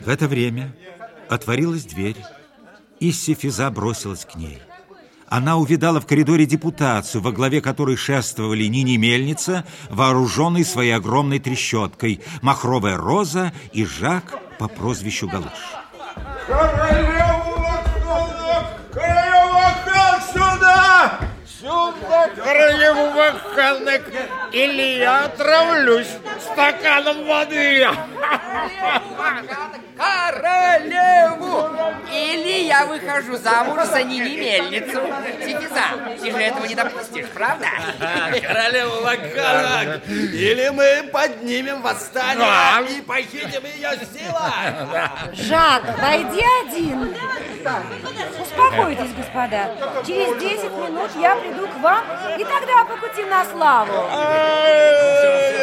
В это время отворилась дверь, и Сефиза бросилась к ней. Она увидала в коридоре депутацию, во главе которой шествовали Нини Мельница, вооруженный своей огромной трещоткой, Махровая Роза и Жак по прозвищу Галыш. Королеву ваханок! Королеву ваханок сюда! Сюда, королеву ваханок! Или я отравлюсь стаканом воды! Королеву! Или я выхожу замуж за Нини Мельницу. Сифиза, ты же этого не допустишь, правда? Королеву Вакханок! Или мы поднимем восстание и похитим ее сила! Жак, войди один. Успокойтесь, господа. Через 10 минут я приду к вам, и тогда покутим на славу.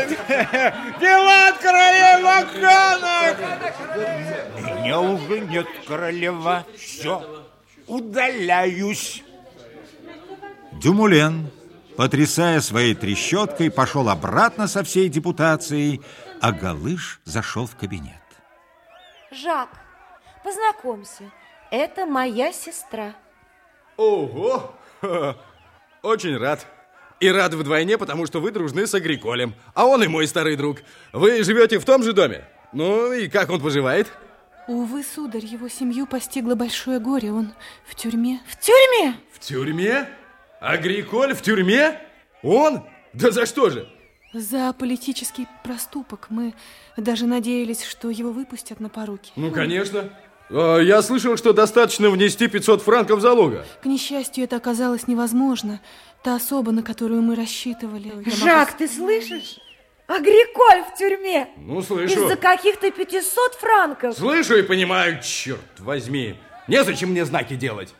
Дела от королевы ваханок! Меня уже нет, королева. Все, удаляюсь. Дюмулен, потрясая своей трещоткой, пошел обратно со всей депутацией, а Галыш зашел в кабинет. Жак, познакомься. Это моя сестра. Ого! Очень рад. И рад вдвойне, потому что вы дружны с Агриколем. А он и мой старый друг. Вы живете в том же доме? Ну и как он поживает? Увы, сударь, его семью постигло большое горе. Он в тюрьме. В тюрьме? В тюрьме? Агриколь в тюрьме? Он? Да за что же? За политический проступок. Мы даже надеялись, что его выпустят на поруки. Ну, конечно. А, Я слышал, что достаточно внести 500 франков залога. К несчастью, это оказалось невозможно. Та особа, на которую мы рассчитывали. Жак, ты слышишь? Агриколь в тюрьме. Ну, слышу. Из-за каких-то 500 франков. Слышу и понимаю, черт возьми. Незачем мне знаки делать.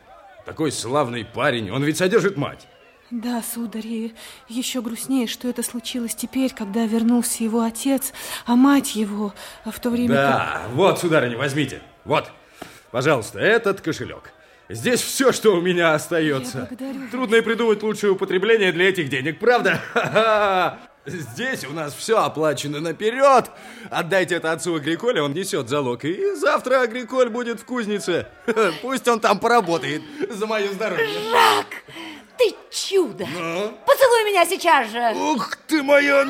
Такой славный парень, он ведь содержит мать. Да, сударь, и еще грустнее, что это случилось теперь, когда вернулся его отец, а мать его в то время... Да, вот, сударыня, возьмите. Вот, пожалуйста, этот кошелек. Здесь все, что у меня остается. Трудно и придумать лучшее употребление для этих денег, правда? Здесь у нас все оплачено наперед. Отдайте это отцу Агриколя, он несет залог. И завтра Агриколь будет в кузнице. Пусть он там поработает за мое здоровье. Жак, чудо. Ну? Поцелуй меня сейчас же. Ух ты моя!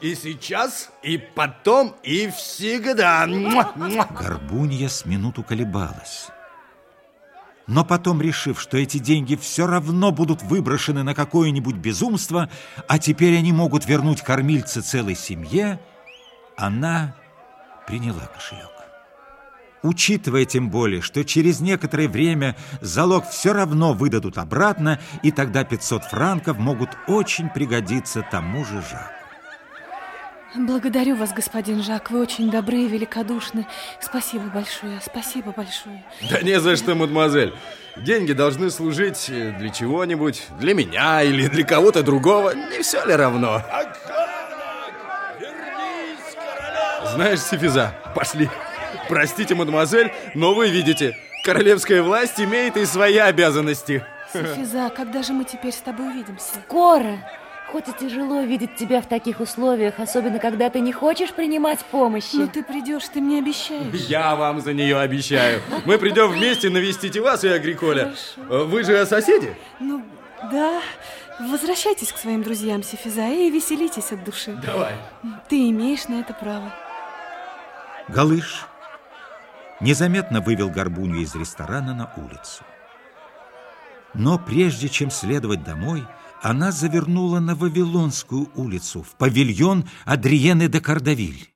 И сейчас, и потом, и всегда. Горбунья с минуту колебалась. Но потом, решив, что эти деньги все равно будут выброшены на какое-нибудь безумство, а теперь они могут вернуть кормильца целой семье, она приняла кошелек. Учитывая тем более, что через некоторое время залог все равно выдадут обратно, и тогда 500 франков могут очень пригодиться тому же Жаку. Благодарю вас, господин Жак, вы очень добры и великодушны. Спасибо большое, спасибо большое. Да не за что, мадемуазель. Деньги должны служить э, для чего-нибудь, для меня или для кого-то другого. Не все ли равно? Знаешь, Сифиза, пошли. Простите, мадемуазель, но вы видите, королевская власть имеет и свои обязанности. Софиза, когда же мы теперь с тобой увидимся? Скоро. Хоть и тяжело видеть тебя в таких условиях, особенно когда ты не хочешь принимать помощи. Ну ты придешь, ты мне обещаешь. Я вам за нее обещаю. Мы придем вместе навестить и вас, и Агриколя. Э, Вы же соседи? Ну, да. Возвращайтесь к своим друзьям, Сефиза, и веселитесь от души. Давай. Ты имеешь на это право. Галыш незаметно вывел Горбунью из ресторана на улицу. Но прежде чем следовать домой, она завернула на Вавилонскую улицу, в павильон Адриены де Кардавиль.